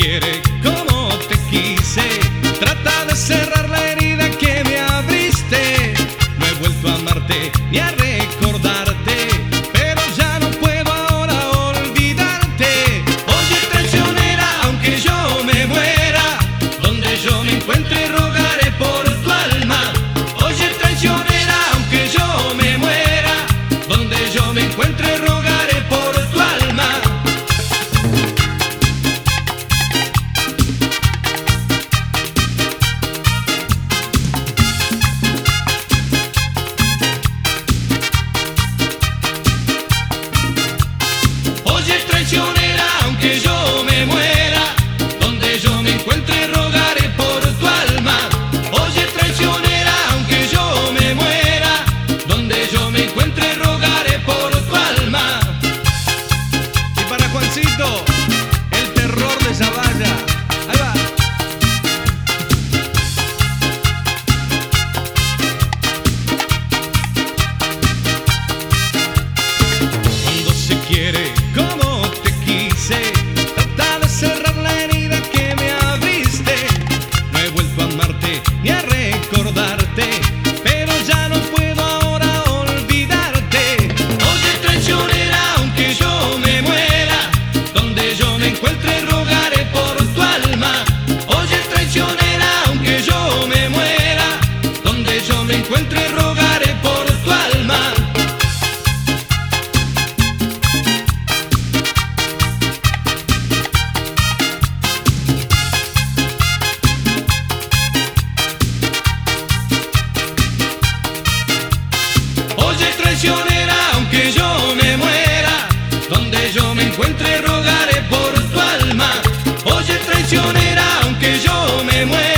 quiere como te quise. Trata de ser encuentre prisionera, aunque yo me muera. Donde yo me encuentre rogaré por tu alma. Oye, traicionera, aunque yo me muera.